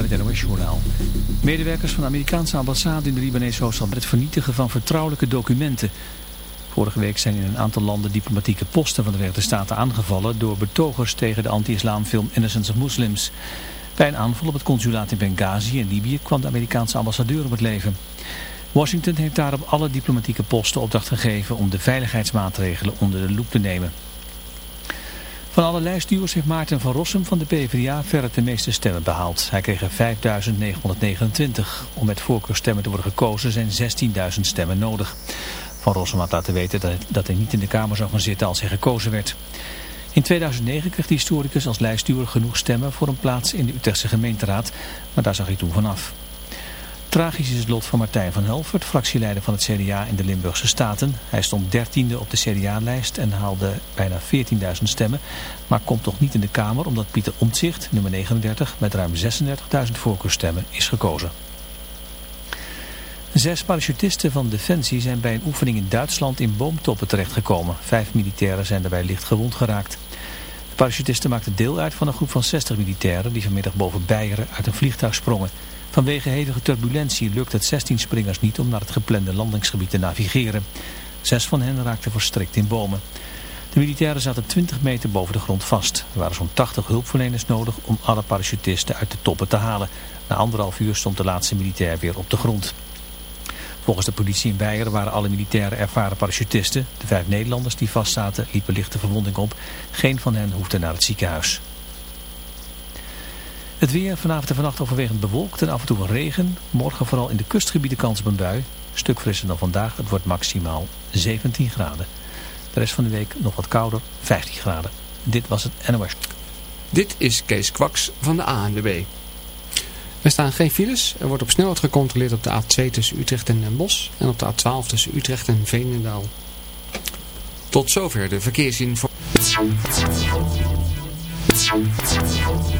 met het NOS Journaal. Medewerkers van de Amerikaanse ambassade in de Libanese hoofdstad het vernietigen van vertrouwelijke documenten. Vorige week zijn in een aantal landen diplomatieke posten van de Verenigde Staten aangevallen door betogers tegen de anti-islamfilm Innocence of Muslims. Bij een aanval op het consulaat in Benghazi in Libië kwam de Amerikaanse ambassadeur om het leven. Washington heeft daarop alle diplomatieke posten opdracht gegeven om de veiligheidsmaatregelen onder de loep te nemen. Van alle lijstduwers heeft Maarten van Rossum van de PvdA verre de meeste stemmen behaald. Hij kreeg er 5.929. Om met voorkeurstemmen te worden gekozen zijn 16.000 stemmen nodig. Van Rossum had laten weten dat hij niet in de Kamer zou gaan zitten als hij gekozen werd. In 2009 kreeg de historicus als lijstduwer genoeg stemmen voor een plaats in de Utrechtse gemeenteraad, maar daar zag hij toen vanaf. Tragisch is het lot van Martijn van Helvert, fractieleider van het CDA in de Limburgse Staten. Hij stond dertiende op de CDA-lijst en haalde bijna 14.000 stemmen, maar komt toch niet in de Kamer omdat Pieter Omtzigt, nummer 39, met ruim 36.000 voorkeurstemmen is gekozen. Zes parachutisten van Defensie zijn bij een oefening in Duitsland in boomtoppen terechtgekomen. Vijf militairen zijn daarbij licht gewond geraakt. De parachutisten maakten deel uit van een groep van 60 militairen die vanmiddag boven Beieren uit een vliegtuig sprongen. Vanwege hevige turbulentie lukt het 16 springers niet om naar het geplande landingsgebied te navigeren. Zes van hen raakten verstrikt in bomen. De militairen zaten 20 meter boven de grond vast. Er waren zo'n 80 hulpverleners nodig om alle parachutisten uit de toppen te halen. Na anderhalf uur stond de laatste militair weer op de grond. Volgens de politie in Beieren waren alle militairen ervaren parachutisten. De vijf Nederlanders die vastzaten liepen lichte verwonding op. Geen van hen hoefde naar het ziekenhuis. Het weer vanavond en vannacht overwegend bewolkt en af en toe regen. Morgen vooral in de kustgebieden kans op een bui. Stuk frisser dan vandaag. Het wordt maximaal 17 graden. De rest van de week nog wat kouder, 15 graden. Dit was het NOS. Dit is Kees Kwaks van de ANWB. Er staan geen files. Er wordt op snelheid gecontroleerd op de A2 tussen Utrecht en Den Bosch. En op de A12 tussen Utrecht en Veenendaal. Tot zover de verkeersinformatie.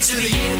To the year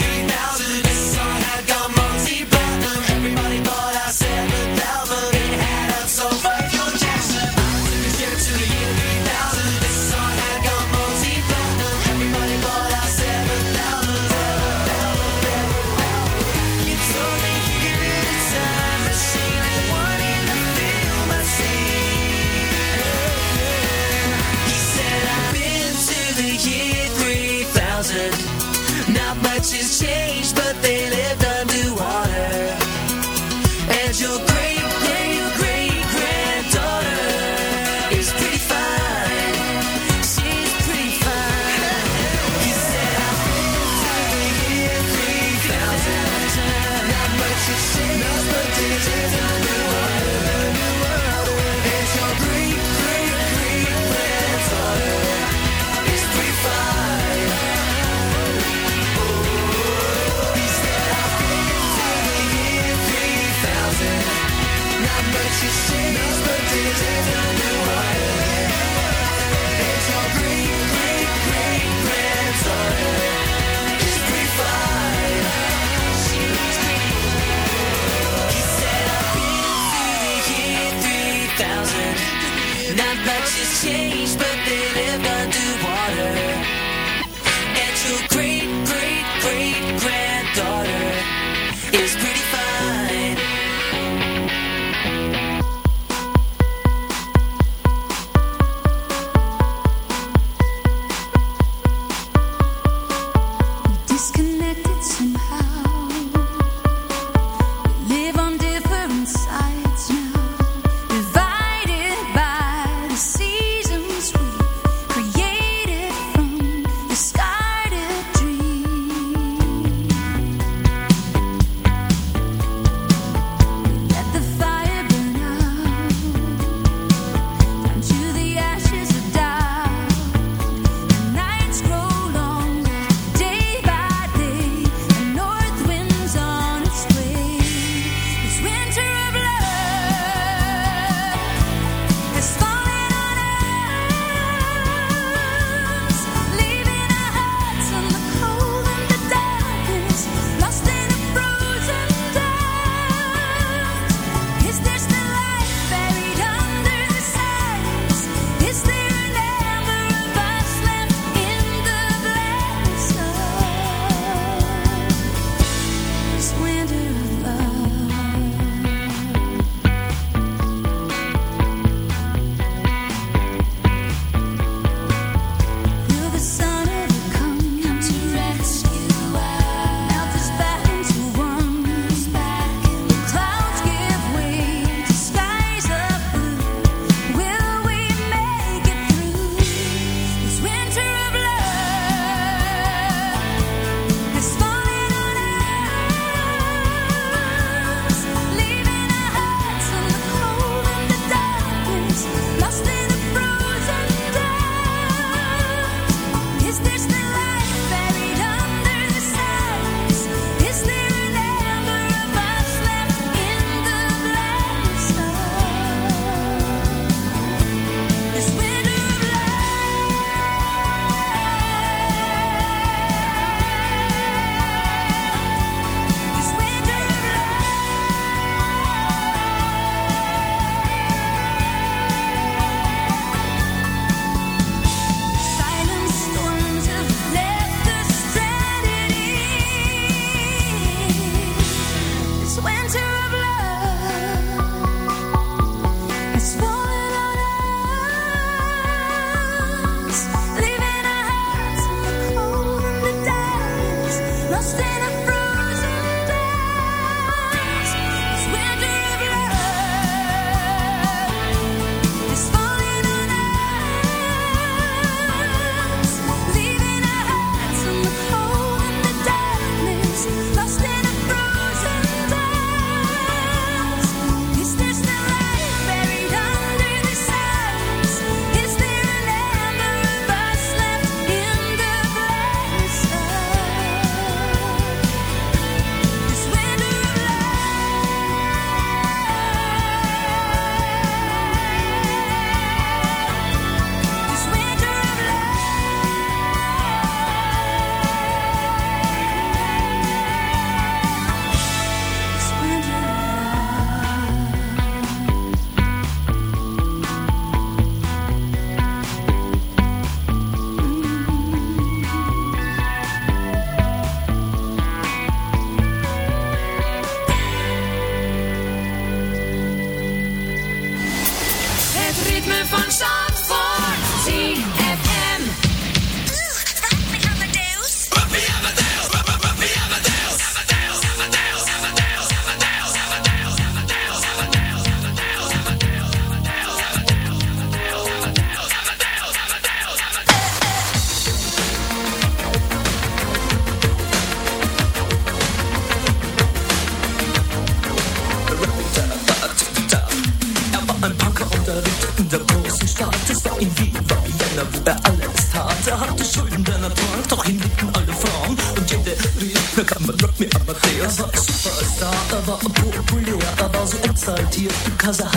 yaptı kaza.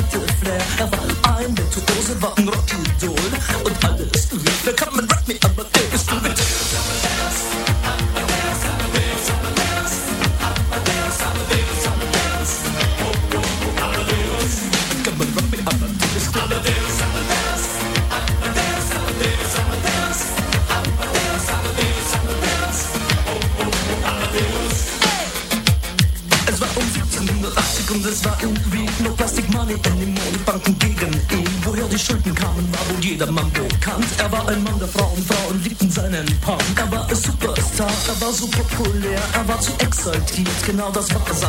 knal, all those wat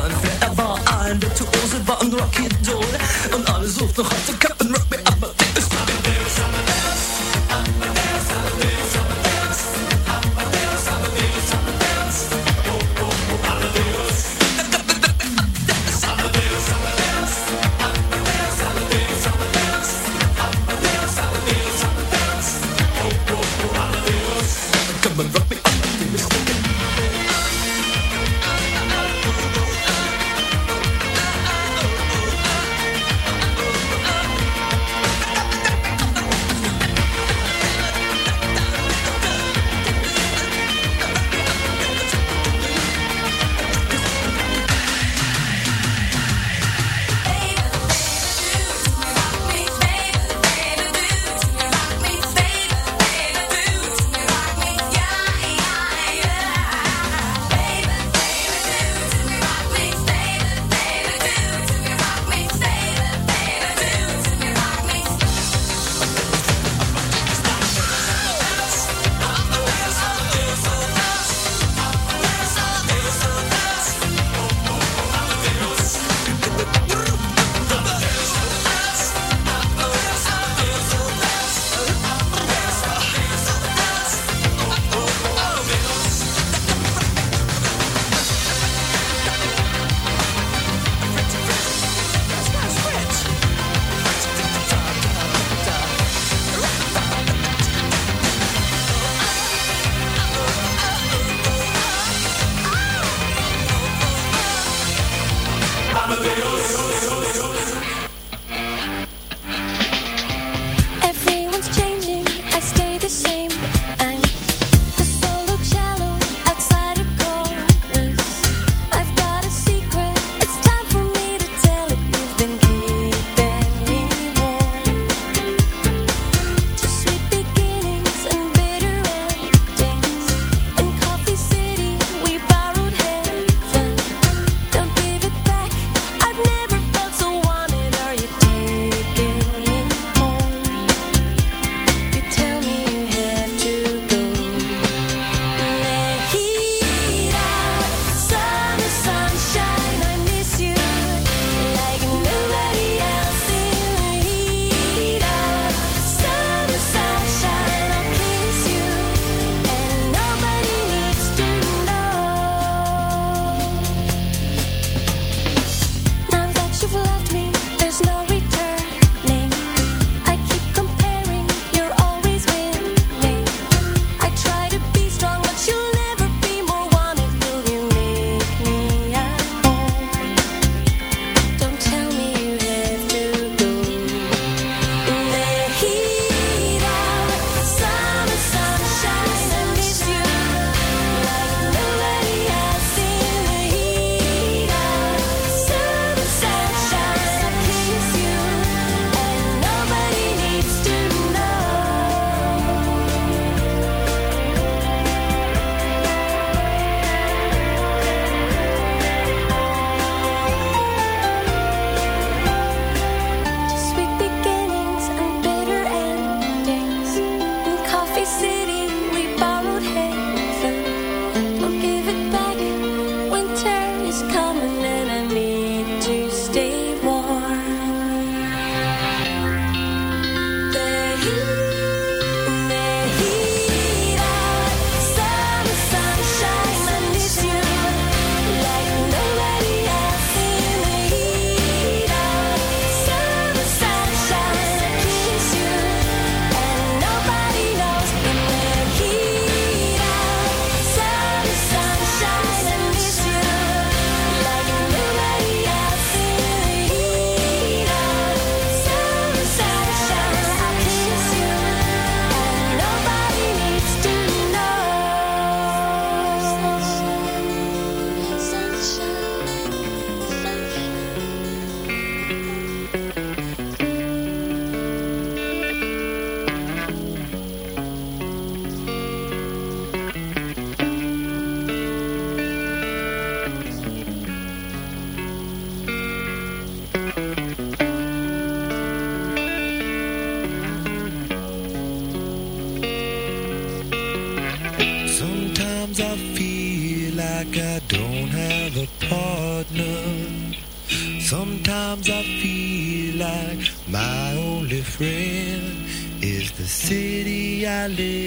Dale.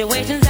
situations